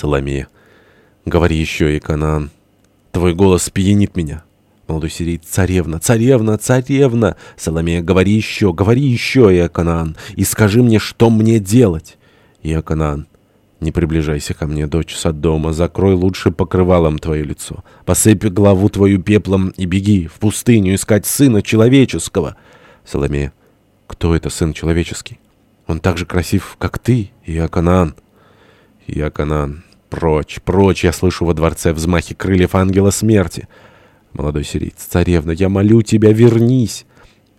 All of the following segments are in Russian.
Соломея. Говори еще, Иканан. Твой голос пьянит меня. Молодой сирийц. Царевна, царевна, царевна. Соломея. Говори еще, говори еще, Иоканан. И скажи мне, что мне делать. Иоканан. Не приближайся ко мне, дочь Содома, закрой лучше покрывалом твое лицо. Посыпь голову твою пеплом и беги в пустыню искать сына человеческого. Соломея. Кто это сын человеческий? Он так же красив, как ты, Иоканан. Иоканан. Прочь, прочь, я слышу во дворце взмахи крыльев ангела смерти. Молодой сириец, царевна, я молю тебя, вернись.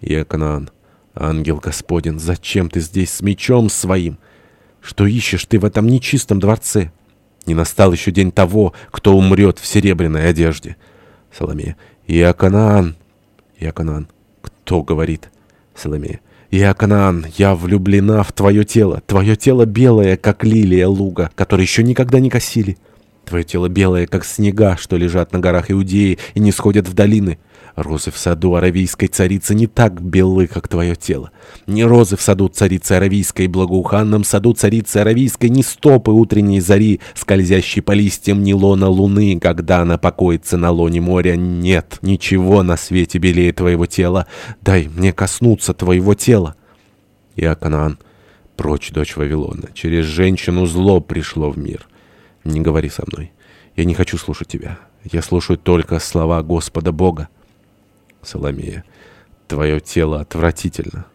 Иоканан. Ангел Господин, зачем ты здесь с мечом своим? Что ищешь ты в этом нечистом дворце? Не настал еще день того, кто умрет в серебряной одежде. Соломея. Иоканан. Иоканан. Кто говорит? Соломея. Иоканан, я влюблена в твое тело. Твое тело белое, как лилия луга, который еще никогда не косили. Твое тело белое, как снега, что лежат на горах Иудеи и не сходят в долины. Розы в саду аравийской царицы не так белы, как твое тело. Не розы в саду царицы аравийской, благоуханном саду царицы аравийской, не стопы утренней зари, скользящей по листьям ни лона луны, когда она покоится на лоне моря. Нет, ничего на свете белее твоего тела. Дай мне коснуться твоего тела. Иоканан, прочь, дочь Вавилона, через женщину зло пришло в мир. Не говори со мной. Я не хочу слушать тебя. Я слушаю только слова Господа Бога. Соломея, твое тело отвратительно.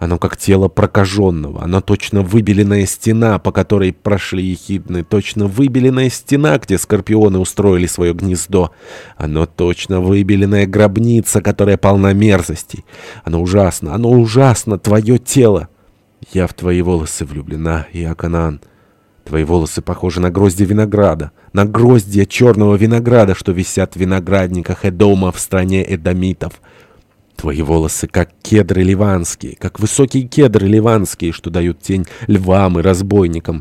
Оно как тело прокаженного, оно точно выбеленная стена, по которой прошли ехидны, точно выбеленная стена, где скорпионы устроили свое гнездо. Оно точно выбеленная гробница, которая полна мерзостей. Оно ужасно, оно ужасно, твое тело. Я в твои волосы влюблена, Иоканан. Твои волосы похожи на грозди винограда, на гроздья черного винограда, что висят в виноградниках Эдома в стране эдомитов. Твои волосы, как кедры ливанские, как высокие кедры ливанские, что дают тень львам и разбойникам.